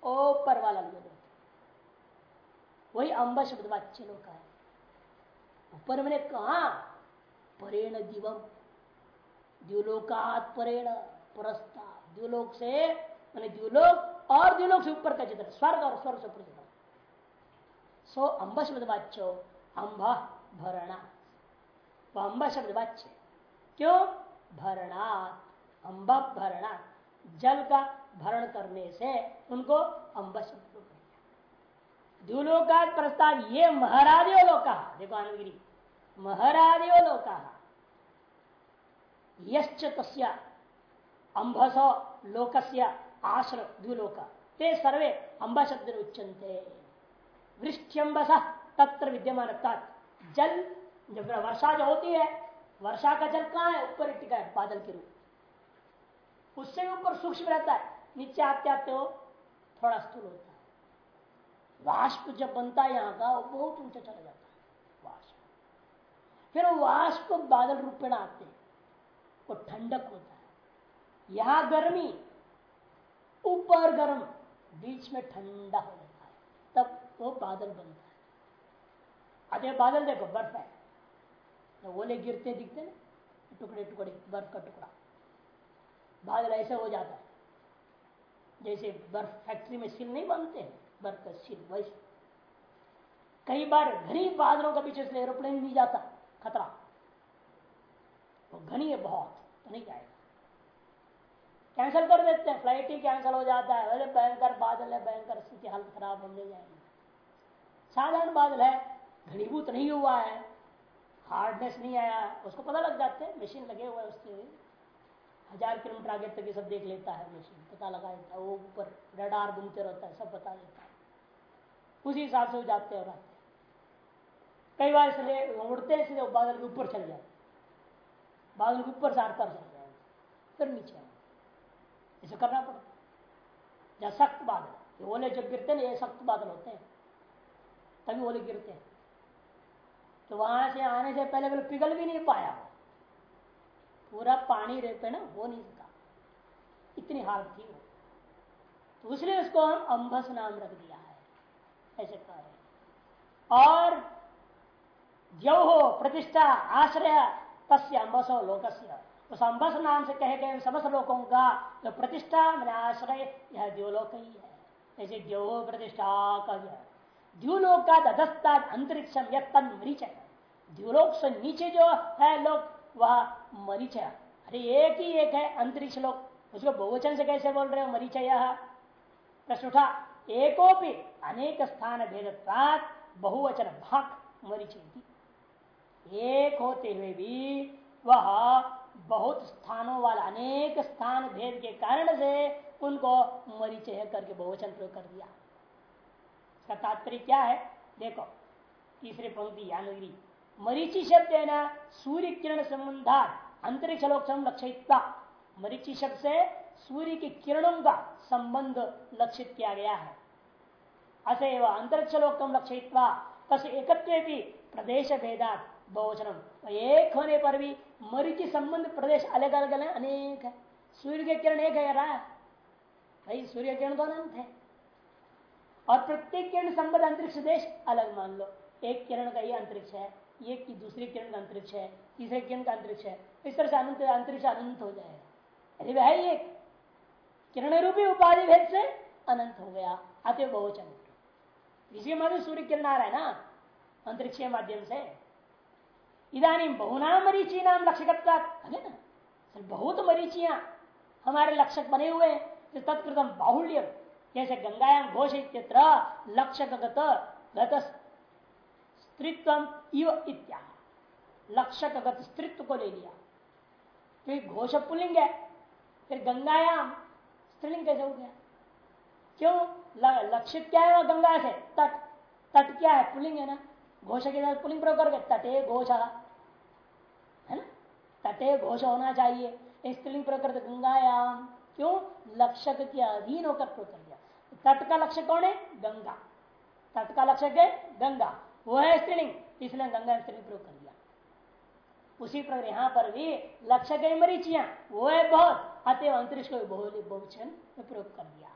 ऊपर वाला लोग वही अम्ब शब्द वाच्य लोग है। ऊपर मैंने कहा, परेण दिवम। द्युलोकात परेण परस्ता। द्युलोक से, मैंने द्युलोक और द्युलोक से ऊपर का चित्र, स्वर्ग और स्वर्ग से ऊपर चित्र। सो अम्ब शब्द वाच्य अम्ब भरणा। वो अम्ब शब्द वाच्य। क्यों? भरणा अम्ब भरणा जल का भरण करने से उनको अम्ब शब्द द्युलोका प्रस्ताव ये महरादियो लोका देखो आनंदगिरी महरादियो लोका यश्च लोकस्य आश्र, द्विलोक। ते सर्वे अंब शब्द उच्चनते वृष्टियंबस तत्र विद्यमान जल, जब वर्षा जो होती है, वर्षा का जल कहाँ है? ऊपर टिका है, बादल के रूप। उससे ऊपर सूक्ष्म रहता है। नीचे आते आते हो थोड़ा स्थूल होता है। वाष्प जब बनता है यहाँ का, वो बहुत ऊँचा चला जाता है, वाष्प। फिर वाष्प बादल रूप में आते हैं, वो ठंडक होता है। यहाँ गर्मी, ऊपर गर्म, बीच में ठंडा हो जाता है, तब वो बादल बनता है। अरे बादल देखो, बर्फ़ है। तो ओले गिरते दिखते ना टुकड़े टुकड़े, बर्फ़ का टुकड़ा। बादल ऐसे हो जाता है, जैसे बर्फ़ फैक्ट्री में सिल नहीं बनते हैं। बरकशील वैसे कई बार घनी बादलों के पीछे से एरोप्लेन नहीं जाता, खतरा। वो घनी है बहुत तो नहीं जाएगा। कैंसिल कर देते हैं, फ़्लाइट ही कैंसिल हो जाता है। अरे भयंकर बादल है, भयंकर स्थिति, हालत खराब होने जाएगी। साधारण बादल है, घनीभूत नहीं हुआ है हार्डनेस नहीं आया उसको पता लग जाते हैं मशीन लगे हुए उसके हज़ार किलोमीटर आगे तक ये सब देख लेता है मशीन पता लगा देता है, वो ऊपर रडार घूमते रहता है, सब बता देता है। उसी हिसाब से वो जाते और आते कई बार इसलिए उड़ते सीधे बादल के ऊपर चल जाते बादल के ऊपर से चल जाएँगे फिर नीचे इसे करना पड़ता जहाँ सख्त बादल। ओले जब गिरते ना, ये सख्त बादल होते हैं। तभी ओले गिरते हैं। तो वहाँ से आने से पहले पहले पिघल भी नहीं पाया पूरा पानी रहते ना, हो नहीं सका इतनी हालत थी वो। तो इसलिए उसको हम अम्बस नाम रख दिया। ऐसे कह रहे और द्यो हो, प्रतिष्ठा, आश्रय, तस्य अम्बसो लोकस्य। उस अम्बस नाम से कहे गए समस्त लोगों का जो तो प्रतिष्ठा मैंने आश्रय, यह द्योलोक ही है। ऐसे द्यो प्रतिष्ठा का द्यूलोक का दधस्ता अंतरिक्षम यह तन मरीच है। द्यूलोक से नीचे जो है लोग वह मरीच है। अरे एक ही एक है, अंतरिक्ष लोक। उसको बहुवचन से कैसे बोल रहे हो मरीच प्रश्न उठा। एकोपि अनेक स्थान भेद बहुवचन भाग मरीच एक होते हुए भी वह बहुत स्थानों वाला अनेक स्थान भेद के कारण से उनको मरीचय करके बहुवचन प्रयोग कर दिया। इसका तात्पर्य क्या है? देखो, तीसरे पंक्ति यानगिरी। मरीचि शब्द है ना सूर्य किरण संबंधा अंतरिक्ष लोक लक्षित मरीचि शब्द से सूर्य की किरणों का संबंध लक्षित किया गया है। अतएव अंतरिक्ष लोकम लक्षित तस एकत्व भी प्रदेश भेदा बहुवचनम एक होने पर भी मरीचि संबंध प्रदेश अलग अलग है, अनेक है। सूर्य के किरण एक है भाई, सूर्य किरण तो अनंत है। और प्रत्येक किरण संबंध अंतरिक्ष देश अलग मान लो। एक किरण का ये अंतरिक्ष है, ये की दूसरी किरण का अंतरिक्ष है, तीसरे किरण का अंतरिक्ष है। इस तरह से अनंत, अंतरिक्ष अनंत हो जाएगा। अरे वह एक किरण रूपी उपाधि भेद से अनंत हो गया। अतः बहुचन इसी माध्यम सूर्य किरण आ रहा है ना? अंतरिक्ष के माध्यम से। इधानी बहुनाम मरीची नाम लक्षक है ना बहुत मरीचियाँ हमारे लक्षक बने हुए हैं। तत्कृतम बाहुल्य जैसे गंगायाम घोष इत्यत्र लक्षक स्त्रीत्व इव इत्या। लक्षक स्त्रीत्व को ले लिया। क्योंकि घोष पुलिंग है। फिर गंगायाम स्त्रीलिंग कैसे हो गया? क्यों? लक्षित क्या है गंगा से। तट। तट क्या है? पुलिंग है ना? घोष के साथ पुलिंग प्रयोग करके तटे घोष। है ना? तटे घोष होना चाहिए। स्त्रीलिंग प्रकृत गंगायाम। क्यों? लक्षक के अधीन होकर प्रयोग कर दिया तट का लक्ष्य कौन है? गंगा। तट का लक्ष्य है? गंगा। वो है स्त्रीलिंग इसलिए गंगा स्त्रीलिंग प्रयोग कर दिया उसी प्रकार यहाँ पर भी लक्ष्य गई मरीचिया। वो है बहुत। अतएव अंतरिक्ष को बहुवचन में प्रयोग कर दिया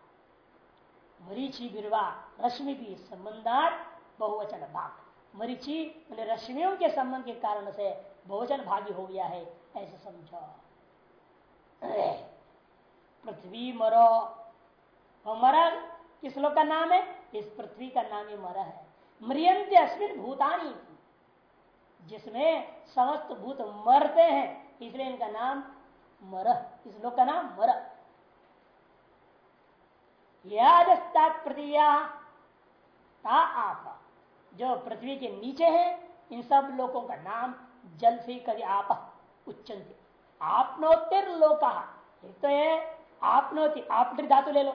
मरीची बिरवा रश्मि भी संबंधात बहुवचन भाग मरीची रश्मियों के संबंध के कारण से बहुवचन भागी हो गया है ऐसे समझो पृथ्वी मरो और मरा किस लोग का नाम है इस पृथ्वी का नाम ही मरा है मरियंत अस्मिन भूतानी जिसमें समस्त भूत मरते हैं इसलिए इनका नाम मर। इस लोक का नाम मर। प्रतिया ता आप। जो पृथ्वी के नीचे है, इन सब लोगों का नाम जल से कभी आप उच्चंत। आपनोतिर लोका। एक तो है आपनोति आप धातु ले लो।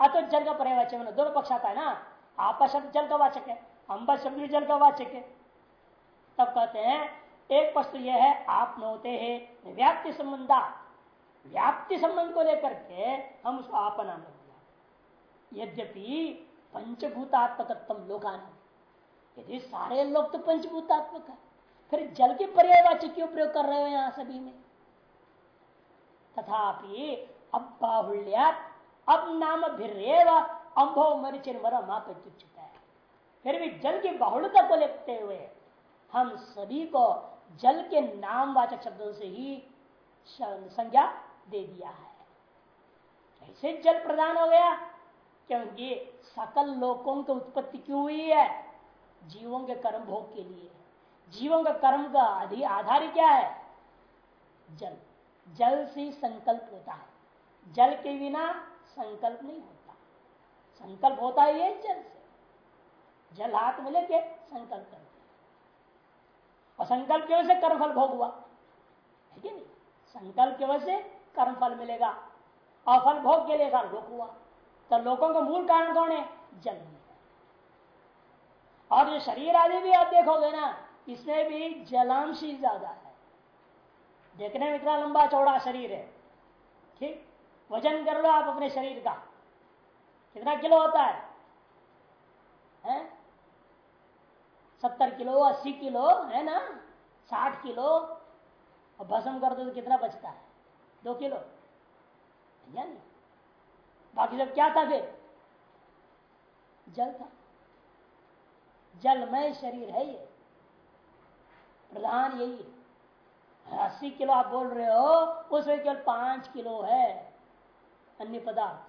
अतो जल का पर्यावाचक दोनों पक्ष आता है ना? आप शब्द जल का वाचक है, अंबा शब्द भी जल का वाचक है। तब कहते हैं एक तो यह है, आप नोते हैं व्याप्ति संबंधा। व्याप्ति संबंध को लेकर के हम उसको आप नाम दिया। यद्यपि पंचभूतात्मक लोकान यदि सारे लोग तो पंचभूतात्मक है, फिर जल के पर्यायवाची क्यों प्रयोग कर रहे हो यहाँ सभी में? तथापि अब बाहुल्या अब नाम भिरेव अम्भव मरिचिन मर है फिर भी जल की बाहुल्यता को लेते हुए हम सभी को जल के नाम वाचक शब्दों से ही संज्ञा दे दिया है। ऐसे जल प्रदान हो गया, क्योंकि सकल लोकों की उत्पत्ति क्यों हुई है? जीवों के कर्म भोग के लिए। जीवों का कर्म का आधार क्या है? जल। जल से संकल्प होता है। जल के बिना संकल्प नहीं होता। संकल्प होता ही है जल से। जल हाथ में लेके संकल्प करते और संकल्प की वजह से कर्मफल भोग हुआ। है कि नहीं? संकल्प की वजह से कर्मफल मिलेगा। और फल भोग के लिए लोक हुआ। तो लोगों का मूल कारण कौन है? जल और जो शरीर आदि भी आप देखोगे ना इसमें भी जलांश ज़्यादा है। देखने में इतना लंबा चौड़ा शरीर है। ठीक? वज़न कर लो आप अपने शरीर का। कितना किलो होता है, है? सत्तर किलो, अस्सी किलो, है ना? साठ किलो। और भस्म कर दो तो कितना बचता है? दो किलो। नहीं? बाकी सब क्या था फिर? जल था। जलमय शरीर है ये। प्रधान यही है। अस्सी किलो आप बोल रहे हो, उसमें केवल पाँच किलो है अन्य पदार्थ।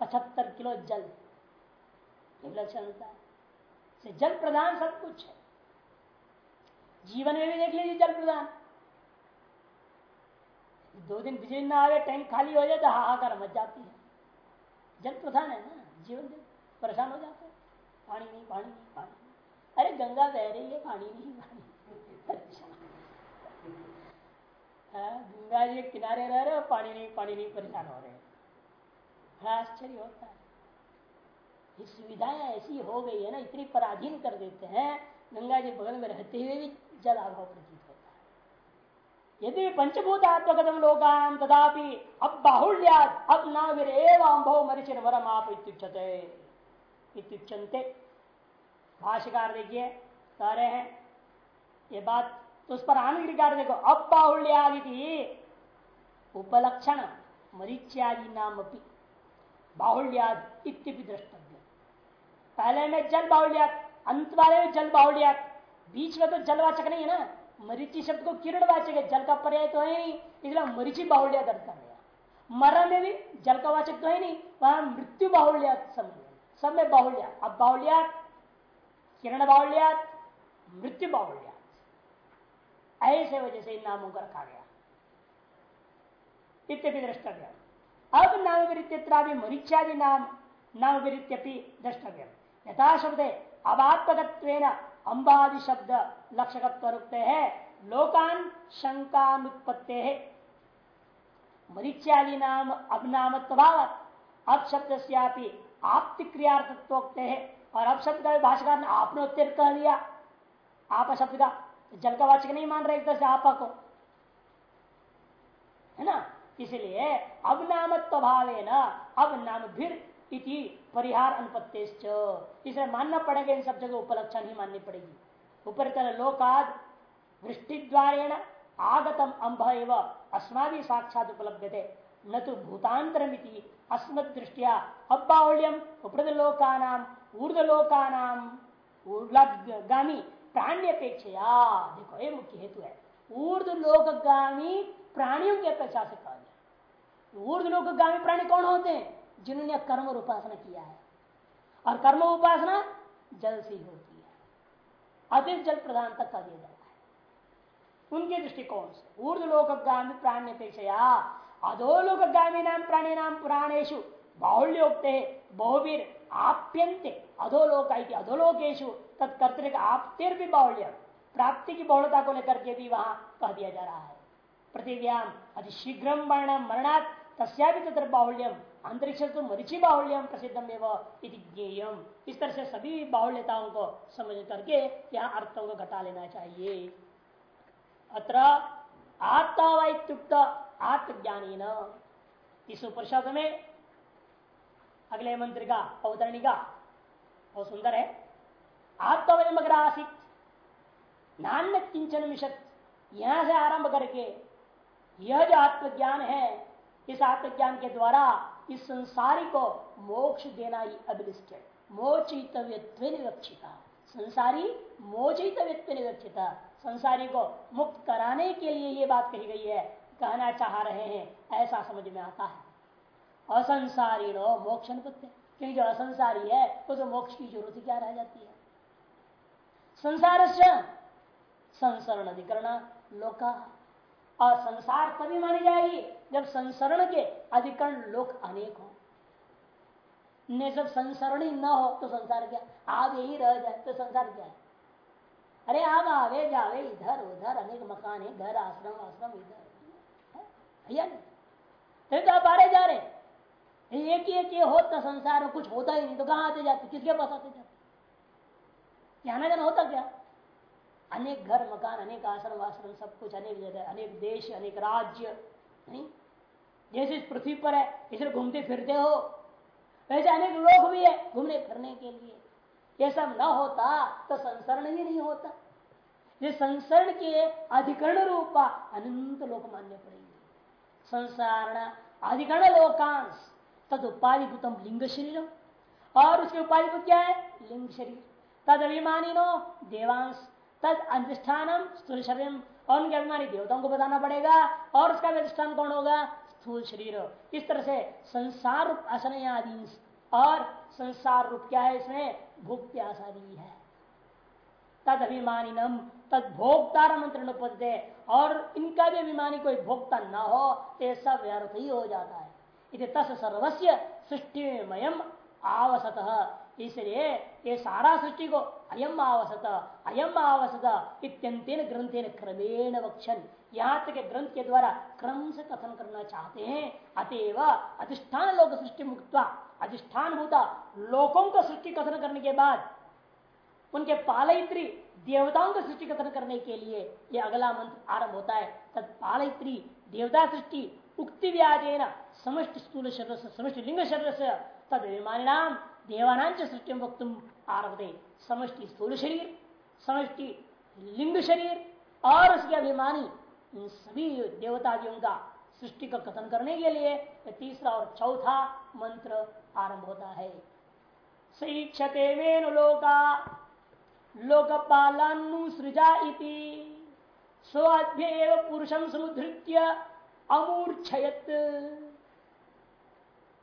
पचहत्तर किलो जल। लक्षण होता है। जल प्रधान सब कुछ है। जीवन में भी देख लीजिए जल प्रधान दो दिन बिजली ना आवे टैंक खाली हो जाए तो हाहाकार मच जाती है। जल प्रधान है ना जीवन परेशान हो जाता है। पानी नहीं पानी नहीं पानी अरे गंगा बह रही है पानी नहीं पानी अच्छा। हाँ, गंगा जी किनारे रह रहे हो पानी नहीं पानी नहीं परेशान हो रहे हाँ आश्चर्य होता है। ये सुविधाएँ ऐसी हो गई है ना, इतनी पराधीन कर देते हैं, गंगा जी बगल में रहते हुए भी जल अभाव प्रतीत होता है। यदि पंचभूतात्मकतम लोकान तथापि अब बाहुल्याद अब नाविर एवं भव मरिचिर वरम आप इत्युच्चते भाष्यकार देखिए, कह रहे हैं, ये बात तो उस पर आनंद देखो, अब बाहुल्यादि उपलक्षण मरीच्यादि नाम अपनी बाहुल्याद इत्यपि द्रष्टव्य पहले में जल बाहुल्यात अंत वाले में जल बाहुल्यात बीच में तो जलवाचक नहीं है ना? मरीची शब्द को किरणवाचक है, जल का पर्याय तो है नहीं। इसलिए मरीची बाहुल्या दर्ज कर लिया मरण में भी जल का वाचक तो है नहीं, वहाँ मृत्यु बाहुल्या समझ सब में बाहुल्या अब बाहुल्यात किरण बाहुल्यात मृत्यु बाहुल्यात ऐसे वजह से इन नामों को रखा गया। इत्यपि द्रष्टव्य अब नाम भी मरीच्यादि नाम नाम विरित्यपि द्रष्टव्य यथा शब्द अबात्मक अंबादि शब्द लक्षकत्व रुकते है। लोकान शंकानुत्पत्ते है मरीच्यादि नाम अवनामत्भाव अब शब्द से आपति क्रियार्थत्वोक्त है और अब शब्द का भाषाकार ने आपने उत्तर कह दिया आप शब्द का जल का वाचक नहीं मान रहे एक तरह से आपा को। है ना? इसलिए अब नामत्व भाव है ना अब नाम भी इति परिहार अनुपत्ति इसे मानना पड़ेगा, इन सब जगह उपलक्षण ही माननी पड़ेगी। उपरितल लोकाद वृष्टि द्वारेण आगतम अंब एव अस्मा साक्षात उपलब्ध थे न तो भूतांतर अस्मद दृष्टिया अब्बाहुल्यम उपृतलोकानाम ऊर्धलोकानाम ऊर्धगामी प्राण्यपेक्षया देखो ये मुख्य हेतु है। ऊर्धलोकगामी प्राणियों की अपेक्षा से कहा गया। ऊर्धलोकगामी प्राणी कौन होते हैं? जिन्होंने कर्म और उपासना किया है। और कर्म उपासना जल से होती है। अधिक जल प्रदान तक कर दिया जाता है। उनके दृष्टिकोण से ऊर्ध लोकगामी प्राण्य अपेक्षा अधोलोकगामी नाम प्राणी नाम पुराणेशु बाहुल्योक्त, बहुवीर आप्यंते अधोलोक अधोलोकेशु तत्कर्तृक भी बाहुल्य। प्राप्ति की बहुलता को लेकर के भी वहाँ कह दिया जा रहा है। प्रतिव्याम अति शीघ्र मरणात् तस्या भी तत्र बाहुल्यम अंतरिक्ष तो मरीची बाहुल्यम प्रसिद्धम एवं इस तरह से सभी बाहुल्यताओं को समझ करके यहाँ अर्थों को घटा लेना चाहिए। अत्र आत्मावायुक्त आत्मज्ञानी न इस उपनिषद में अगले मंत्र का अवतरणी का बहुत सुंदर है। आसित नान्य किंचन मिशत यहाँ से आरंभ करके यह जो आत्मज्ञान है इस आत्मज्ञान के द्वारा इस संसारी को मोक्ष देना ही अभिलिष्ट है। मोचितव्य विवक्षिता संसारी मोचितव्य निवक्षिता संसारी को मुक्त कराने के लिए ये बात कही गई है। कहना चाह रहे हैं, ऐसा समझ में आता है। असंसारी नो मोक्ष क्योंकि जो असंसारी है, उस मोक्ष की ज़रूरत क्या रह जाती है? संसार संसरण अधिकरण लोका और संसार तभी मानी जाएगी जब संसरण के अधिकरण लोक अनेक हो। ने संसरण ही न हो तो संसार क्या? आप यही रह जाए तो संसार क्या है? अरे आप आवे जावे इधर उधर, अनेक मकान है, घर, आश्रम आश्रम, इधर भैया? नहीं तो आप आ रहे जा रहे एक ही एक ये होता संसार में कुछ होता ही नहीं तो कहाँ आते जाते? किसके पास आते जाते? आना जाना होता क्या? अनेक घर, मकान, अनेक आश्रम आश्रम सब कुछ, अनेक जगह, अनेक देश, अनेक राज्य, नहीं? जैसे इस पृथ्वी पर है, इसलिए घूमते फिरते हो। वैसे अनेक लोग भी है घूमने फिरने के लिए। ये सब न होता तो संसरण ही नहीं होता। ये संसरण के अधिकरण रूपा अनंत लोक मान्य पड़ेंगे। संसारण, अधिकरण लोकांश, तद उपाधिभूतम लिंग शरीर और उसके उपाधिभूत क्या है? लिंग शरीर। तद अभिमानी नो देवांश। तद अधिष्ठानम स्थूल शरीर और उनके अभिमानी देवताओं को बताना पड़ेगा, और उसका अधिष्ठान कौन होगा? स्थूल शरीर। इस तरह से संसार रूप आदि और संसार रूप क्या है इसमें? भूख प्यास आदि है। तद अभिमानी नम तद भोक्तार मंत्र पदते और इनका भी अभिमानी कोई भोक्ता न हो तो सब व्यर्थ ही हो जाता है। इसे तस सर्वस्व सृष्टिमयम आवसत। इसलिए ये सारा सृष्टि को अयम आवसत अयम आवसत इत्यंतेन ग्रंथेन क्रमेण वक्षण यहाँ तक ग्रंथ के द्वारा क्रम से कथन करना चाहते हैं, अतएव अधिष्ठान लोक सृष्टि मुक्त अधिष्ठान भूता लोकों का सृष्टि कथन करने के बाद, उनके पालयत्री देवताओं का सृष्टि कथन करने के लिए यह अगला मंत्र आरंभ होता है। तत् पालयत्री देवता सृष्टि उक्ति व्याजेन समष्टि स्थूल शरीर से समष्टि लिंग शरीर से तद विमानिनाम देवानां सृष्टि वक्त आरभते। समष्टि स्थूल शरीर समष्टि लिंग शरीर और उसके अभिमानी इन सभी देवतादियों का सृष्टि का कथन करने के लिए तीसरा और चौथा मंत्र आरंभ होता है। सईक्षते वेनु लोका लोकपालानुसृजा इति। स्वाध्य पुरुषम समुद्धृत्य अमूर्छयत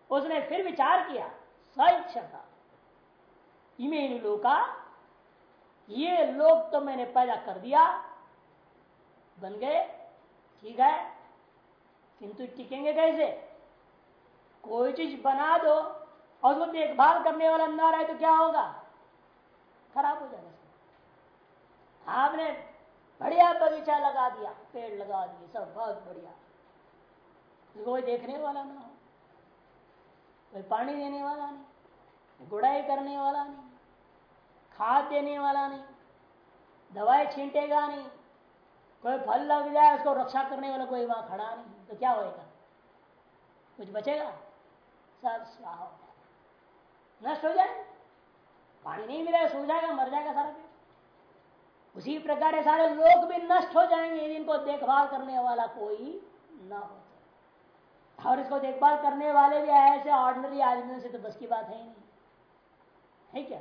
उसने फिर विचार किया स्वेच्छता इमेन लोका, ये लोग तो मैंने पैदा कर दिया, बन गए, ठीक है, किंतु टिकेंगे कैसे? कोई चीज़ बना दो, और वो देखभाल करने वाला न रहे तो क्या होगा? खराब हो जाएगा आपने बढ़िया बगीचा लगा दिया, पेड़ लगा दिए, सब बहुत बढ़िया। कोई देखने वाला ना हो। कोई पानी देने वाला नहीं, गुड़ाई करने वाला नहीं, खाद देने वाला नहीं, दवाई छींटेगा नहीं, कोई फल लग जाए उसको रक्षा करने वाला कोई वहाँ खड़ा नहीं तो क्या होएगा? कुछ बचेगा? सब स्वाह हो जाएगा। नष्ट हो जाए पानी नहीं मिलेगा सो जाएगा, मर जाएगा सारा उसी प्रकार सारे लोग भी नष्ट हो जाएँगे, इनको देखभाल करने वाला कोई ना हो। और इसको देखभाल करने वाले भी ऐसे ऑर्डिनरी आदमियों से तो बस की बात है ही नहीं। है क्या?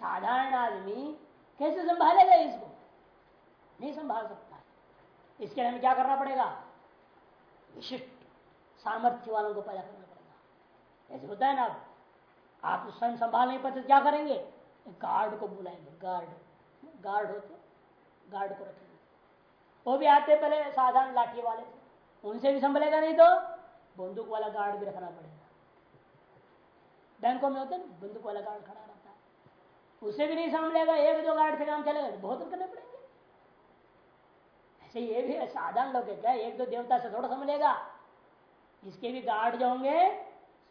साधारण आदमी कैसे संभालेगा इसको? नहीं संभाल सकता। इसके लिए हमें क्या करना पड़ेगा? विशिष्ट सामर्थ्य वालों को पैदा करना पड़ेगा। ऐसे होता है ना आप स्वयं संभाल नहीं पाते क्या करेंगे? गार्ड को बुलाएँगे। गार्ड गार्ड होते गार्ड को रखेंगे। वो भी आते पहले साधारण लाठी वाले उनसे भी संभलेगा नहीं तो बंदूक वाला गार्ड भी रखना पड़ेगा। बैंकों में होते ना, बंदूक वाला गार्ड खड़ा रहता है। उसे भी नहीं संभलेगा एक दो गार्ड से काम चलेगा, बहुत करने पड़ेंगे। ऐसे ये भी साधारण लोग क्या एक दो देवता से थोड़ा संभलेगा। इसके भी गार्ड जो होंगे,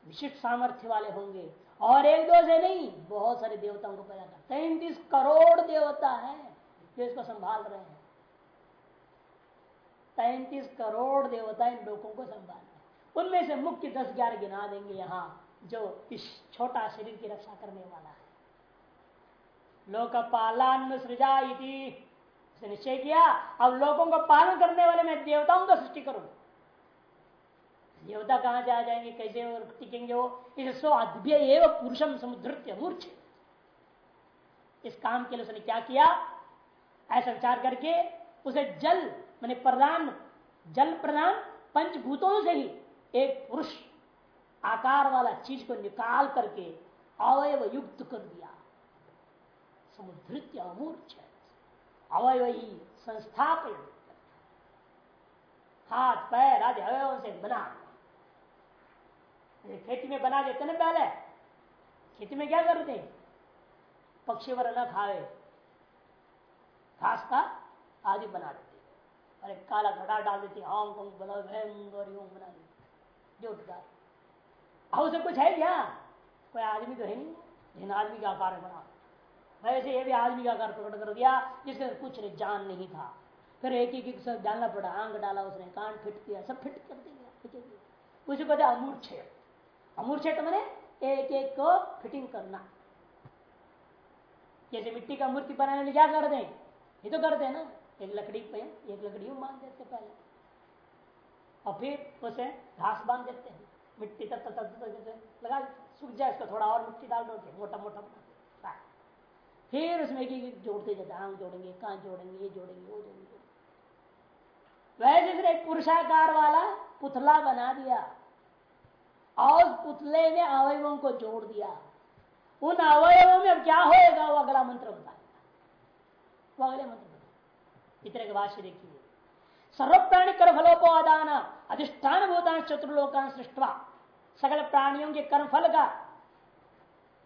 विशिष्ट सामर्थ्य वाले होंगे। और एक दो से नहीं, बहुत सारे देवताओं को पैदा कर तैतीस करोड़ देवता है जो इसको संभाल रहे हैं। तैतीस करोड़ देवता इन लोगों को संभाल उनमें से मुख्य दस ग्यारह गिना देंगे यहाँ, जो इस छोटा शरीर की रक्षा करने वाला है। लोक पालन सृजा निश्चय किया, अब लोगों का पालन करने वाले मैं देवताओं का सृष्टि करूँगा देवता कहाँ जा जाएँगे, कैसे टिकेंगे वो? इस स्व अद्भ्य एवं पुरुषम समुद्रत्य मूर्छ। इस काम के लिए उसने क्या किया? ऐसा विचार करके उसे जल मैंने प्रदान जल प्रदान पंचभूतों से ही एक पुरुष आकार वाला चीज़ को निकाल करके अवयव युक्त कर दिया। समुद्रित अमूर्च अवयव ही संस्थापित हाथ, पैर आदि अवयवों से बना। खेती में बना देते ना पहले, खेती में क्या करते हैं? पक्षी वर न खावे घास का आदि बना देते अरे काला घड़ा डाल देते होंग कोंग बना बना देते। जो अब उसे कुछ है क्या? कोई आदमी तो है नहीं। जिन आदमी का आकार बना वैसे ये भी आदमी का आकार प्रकट कर दिया जिसके कुछ जान नहीं था। फिर एक एक, एक सब डालना पड़ा आंग डाला उसने कान फिट किया सब फिट कर दिया उसे कहते अमूर्छे अमूर्छित मैंने एक एक को फिटिंग करना। जैसे मिट्टी का मूर्ति बनाने में क्या कर दें ये तो करते हैं ना। एक लकड़ी पे, एक लकड़ी बाँध देते पहले। और फिर उसे घास बाँध देते हैं। मिट्टी तक तक लगा सूख जाए इसको थोड़ा और मिट्टी डाल दो, मोटा मोटा बना फिर उसमें एक एक जोड़ते जाते आंग जोड़ेंगे कान जोड़ेंगे, ये जोड़ेंगे, वो जोड़ेंगे वैसे फिर एक पुरुषाकार वाला पुतला बना दिया, और पुतले में अवयवों को जोड़ दिया। उन अवयवों में क्या होएगा, वो अगला मंत्र बताएगा। वो अगले मंत्र इतने के भाष्य देखिए। सर्वप्राणी कर फलोपादान अधिष्ठान भूतान चतुर्लोकान सृष्टवा। सकल प्राणियों के कर्म फल का,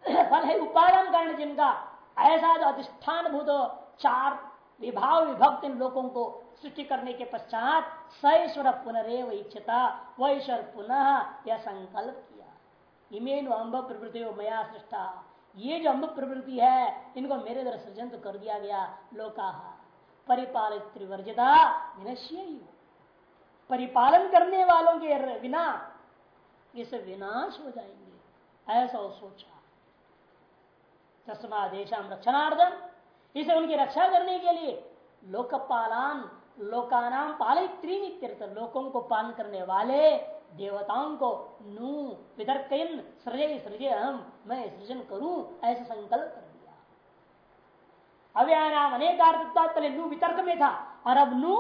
फल है उपादान कारण जिनका, ऐसा जो अधिष्ठान भूत चार विभाव विभक्त इन लोगों को सृष्टि करने के पश्चात सईश्वर पुनरेव इच्छता वह ईश्वर पुनः यह संकल्प किया। इमेन अम्ब प्रवृत्ति मया सृष्टा। ये जो अम्ब प्रवृत्ति है, इनको मेरे द्वारा सृजन तो कर दिया गया लोका परिपालित त्रिवर्जता विनश्य परिपालन करने वालों के बिना इसे विनाश हो जाएँगे, ऐसा वो सोचा। तस्मा देशम रक्षणार्थम इसे उनकी रक्षा करने के लिए लोकपालान, लोकानाम पालित त्रिनित्यर्थ, लोकों को पालन करने वाले देवताओं को नू वितर्क सृजय सृजय हम मैं सृजन करूँ, ऐसा संकल्प कर अव्यानाम अनेक पहले नू वितर्क में था और अब नू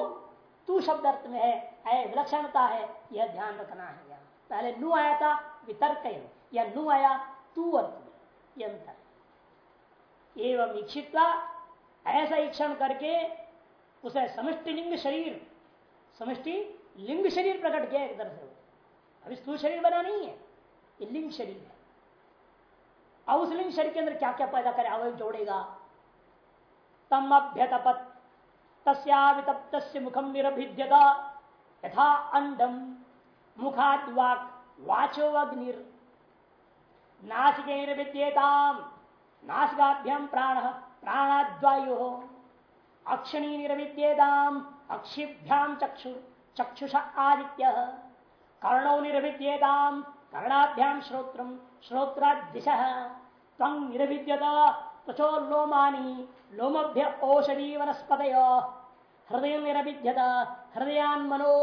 तू शब्द अर्थ में है, विलक्षणता है, यह ध्यान रखना है यहाँ। पहले नू आया था, वितर्क या नू आया, तू अर्थ में यह अंतर एवं इच्छित ऐसा इक्षण करके, उसे समष्टि लिंग शरीर, समष्टि लिंग शरीर प्रकट किया एक तरह से अभी स्थूल शरीर बना नहीं है, ये लिंग शरीर है। अब उस लिंग शरीर के अंदर क्या क्या पैदा करे अवय जोड़ेगा तम अभ्यतपत तस्यावितप्त मुखम निरभिद्यता। यथा अंडम मुखाद वाक वाचो अग्निर नासिके निर्विद्येताम नासिकाभ्यम प्राण प्राणाद्वायु। अक्षणी निर्विद्येदाम अक्षिभ्याम चक्षु चक्षुष आदित्य। कर्णौ निर्विद्येदाम कर्णाभ्याम श्रोत्र श्रोत्रादिश तंग निर्विद्यत त्वचो लोमानी लोमभ्य औषधि वनस्पत हृदय निरभिद्यत, हृदयान मनो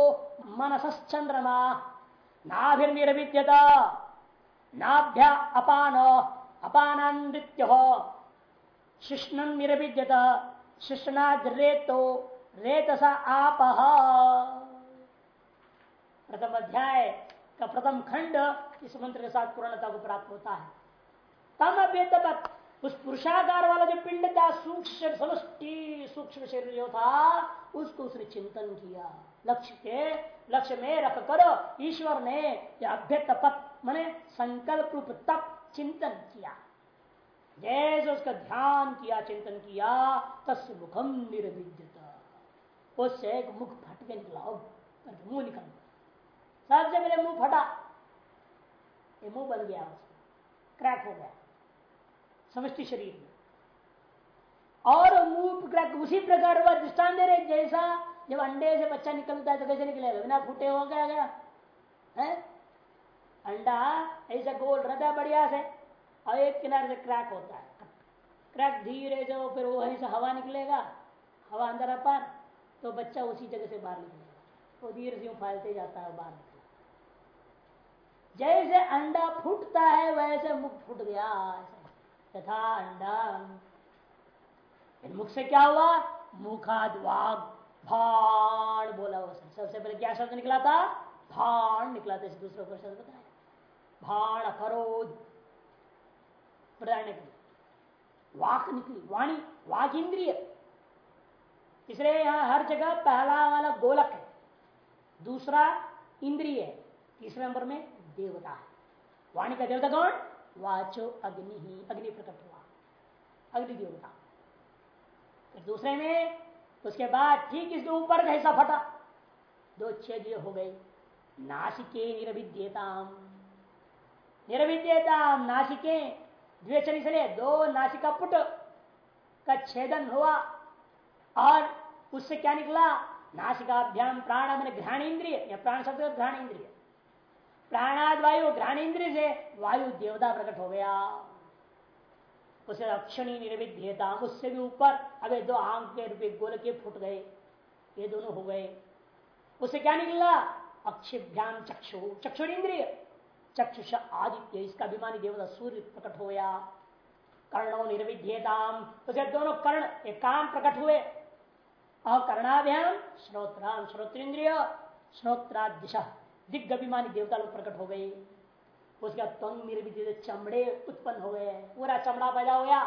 मनसश्चंद्रमा नाभिर्निर्विद्यत नाभ्य अपान अपानान्वित्य शिष्ण निरभिद्यत शिष्णाद रेतो रेतसा आप। प्रथम अध्याय का प्रथम खंड इस मंत्र के साथ पूर्णता को प्राप्त होता है। तम अभ्यत उस पुरुषाकार वाला जो पिंड था, सूक्ष्म समष्टि, सूक्ष्म शरीर जो था, उसको उसने चिंतन किया। लक्ष्य के, लक्ष्य में रख कर ईश्वर ने अभ्य पथ, मैंने संकल्प रूप तप चिंतन किया। जैसे उसका ध्यान किया, चिंतन किया तस् मुखम निर्विद्यता। उससे एक मुख फट के निकला करके मुँह निकल सबसे पहले मुँह फटा। ये मुँह बन गया उसका। क्रैक हो गया। समष्टि शरीर में। और उसी प्रकार वह दृष्टान दे रहे जैसा जब अंडे से बच्चा निकलता है तो कैसे निकलेगा? बिना फूटे हो गया गया। है? अंडा ऐसा गोल रहता है बढ़िया से, और एक किनारे से क्रैक होता है। क्रैक धीरे जो फिर वो वहीं से हवा निकलेगा, हवा अंदर आता तो बच्चा उसी जगह से बाहर निकलेगा। वो धीरे से फैलते जाता है, बाहर निकलेगा जैसे अंडा फूटता है, वैसे मुख फूट गया तथा अंडा मुख से क्या हुआ? मुखाद वाग भाण बोला उसने सबसे पहले क्या शब्द निकला था? भाण निकला था दूसरे को शब्द बताया। भाण अफरोध प्रदान वाक निकली, वाणी, वाक इंद्रिय। तीसरे यहाँ हर जगह पहला वाला गोलक है, दूसरा इंद्रिय है, तीसरे नंबर में देवता है। वाणी का देवता कौन? वाचो अग्नि ही, अग्नि प्रकट हुआ। अग्नि देवता फिर दूसरे में, उसके बाद ठीक इसके ऊपर हिस्सा फटा। दो छेद हो गए नासिके निरभिद्यताम निरभिद्यताम नासिके। द्वेचन इसलिए दो नासिका पुट का छेदन हुआ और उससे क्या निकला? नासिकाभ्याम प्राण, मैंने घ्राण इंद्रिय, या प्राण शब्द घ्राण इंद्रिय। प्राणाद वायु घ्राण इंद्रिय से वायु देवता प्रकट हो गया। उसे अक्षणी निर्विध्यता उससे भी ऊपर अबे दो आँख के रुपये गोल के फूट गए। ये दोनों हो गए। उसे क्या निकला? अक्षिभ्याम चक्षु चक्षुर इंद्रिय चक्षुष आदित्य, इसका अभिमानी देवता सूर्य प्रकट हो गया। कर्णो निर्विध्यताम उसके दोनों कर्ण एक काम प्रकट हुए। और कर्णाभ्याम श्रोत्राम श्रोत्रेन्द्रिय, श्रोत्रादिश। दिग्ग अभिमानी देवता लोग प्रकट हो गए उसके त्वंग निर्विधि चमड़े उत्पन्न हो गए। पूरा चमड़ा पैदा हो गया।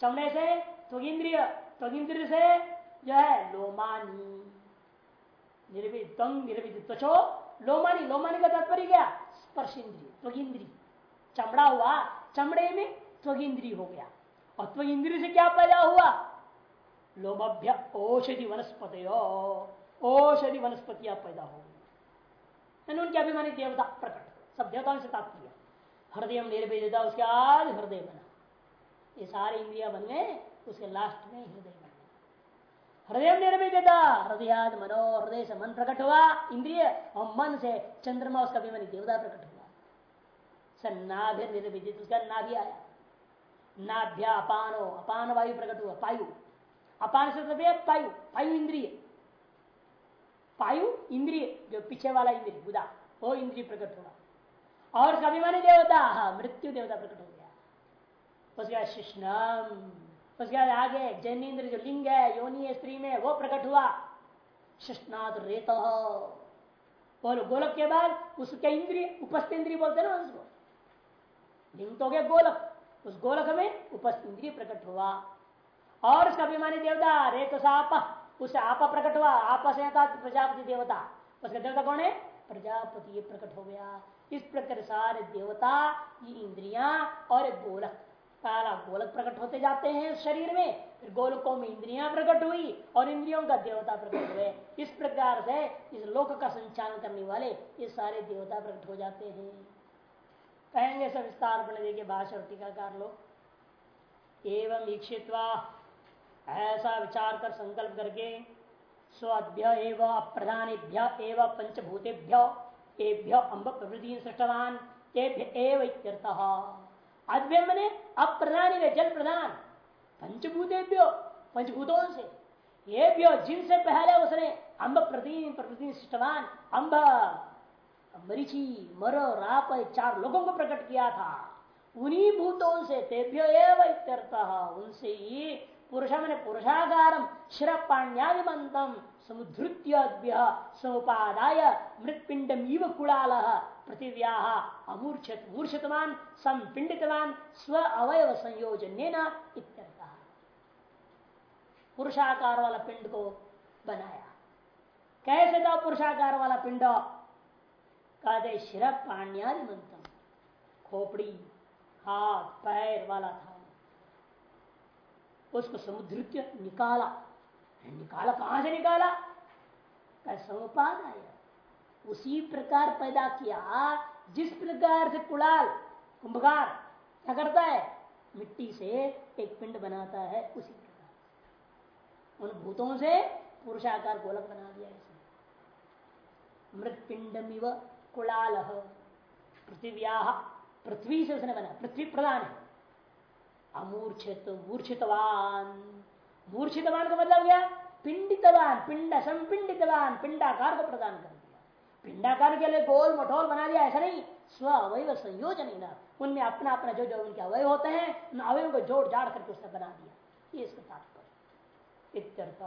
चमड़े से त्वगिंद्रिय त्वगिंद्रिय से जो है लोमानी। निर्विध त्वंग त्वचो, लोमानी लोमानी का तात्पर्य क्या? स्पर्श इंद्रिय त्वगिंद्री चमड़ा हुआ, चमड़े में त्वगिंद्री हो गया। और त्वगिंद्री से क्या पैदा हुआ? लोमभ्य औषधि वनस्पति औषधि वनस्पतियाँ पैदा हो गई। उनके अभिमानी देवता प्रकट सब देवताओं से तात्पर्य हृदय निर्भेदता उसके आज हृदय बना। ये सारे इंद्रिया बन गए, उसके लास्ट में हृदय बन हृदय निर्भेदता हृदयाद मनो, हृदय से मन प्रकट हुआ, इंद्रिय और मन से चंद्रमा उसका अभिमानी देवता प्रकट हुआ। सन्नाभिर निर्भिदित उसका नाभि आया। नाभ्या अपानो अपान वायु प्रकट हुआ, पायु। अपान से पायु पायु इंद्रिय। पायु इंद्रिय, जो पीछे वाला इंद्रिय बुदा वो इंद्रिय प्रकट हुआ और अभिमानी देवता हाँ मृत्यु देवता प्रकट हो गया। उसके बाद शिष्णम, उसके बाद आगे जैनेन्द्र जो लिंग है, योनि स्त्री में, वो प्रकट हुआ। शिष्णाद रेत। बोलो, गोलक के बाद उसके इंद्रिय, उपस्थ इंद्रिय बोलते ना उसको? लिंग तो गया गोलक। उस गोलक में उपस्थ इंद्रिय प्रकट हुआ। और उसका अभिमानी देवता रेत साप उससे आपा प्रकट हुआ आपस प्रजापति देवता। उसका देवता कौन है? प्रजापति प्रकट हो गया। इस प्रकार सारे देवता, ये इंद्रिया और गोलक। पहला गोलक प्रकट होते जाते हैं शरीर में। फिर गोलकों में इंद्रियाँ प्रकट हुई और इंद्रियों का देवता प्रकट हुए। इस प्रकार से इस लोक का संचालन करने वाले ये सारे देवता प्रकट हो जाते हैं। कहेंगे सब विस्तार बने देखिए भाषा और टीकाकार लोग। एवं ईक्षित्वा ऐसा विचार कर संकल्प करके स्वाभ्य एवं अप्रधानेभ्य एवं पंचभूतेभ्य एभ्य अम्ब प्रवृत्ति सृष्टवान, तेभ्य एवं अद्भ्य मने अप्रधान जल प्रधान पंचभूतेभ्यो पंचभूतों से ये भी जिनसे पहले उसने अम्ब प्रति प्रवृत्ति सृष्टवान, अम्ब, मरीची, मरो, राप चार लोगों को प्रकट किया था। उन्हीं भूतों से तेभ्यो एवं उनसे ही पुरुष मैंने पुरुषाकार शिव पाण्यादिमंतम समुद्धृत्य समुपादाय मृतपिंडमीव कुड़ाल पृथिव्या अमूर्छत मूर्छतवान संपिंडितवान स्व अवयव संयोजन पुरुषाकार वाला पिंड को बनाया। कैसे था पुरुषाकार वाला पिंड कहते शिव पाण्यादि मंत्रम खोपड़ी, हाथ, पैर वाला था। उसको समुद्रित निकाला। निकाला, कहाँ से निकाला? समुपाद आया उसी प्रकार पैदा किया। जिस प्रकार से कुड़ाल कुंभकार क्या करता है, मिट्टी से एक पिंड बनाता है, उसी प्रकार उन भूतों से पुरुषाकार गोलक बना दिया इसने। मृत पिंडमिव कुड़ाल पृथ्वी से उसने बना, पृथ्वी प्रधान है। अमूर्छित मूर्छितवान। मूर्छितवान का मतलब क्या? पिंडितवान, पिंड संपिंडितवान, पिंडाकार को प्रदान कर दिया। पिंडाकार के लिए गोल मठोल बना दिया, ऐसा नहीं। स्व अवय संयोजन उनमें अपना अपना जो जो उनके अवय होते हैं, उन अवय को जोड़ जाड़ करके उसने बना दिया। ये इसका तात्पर्य। इत्यर्थ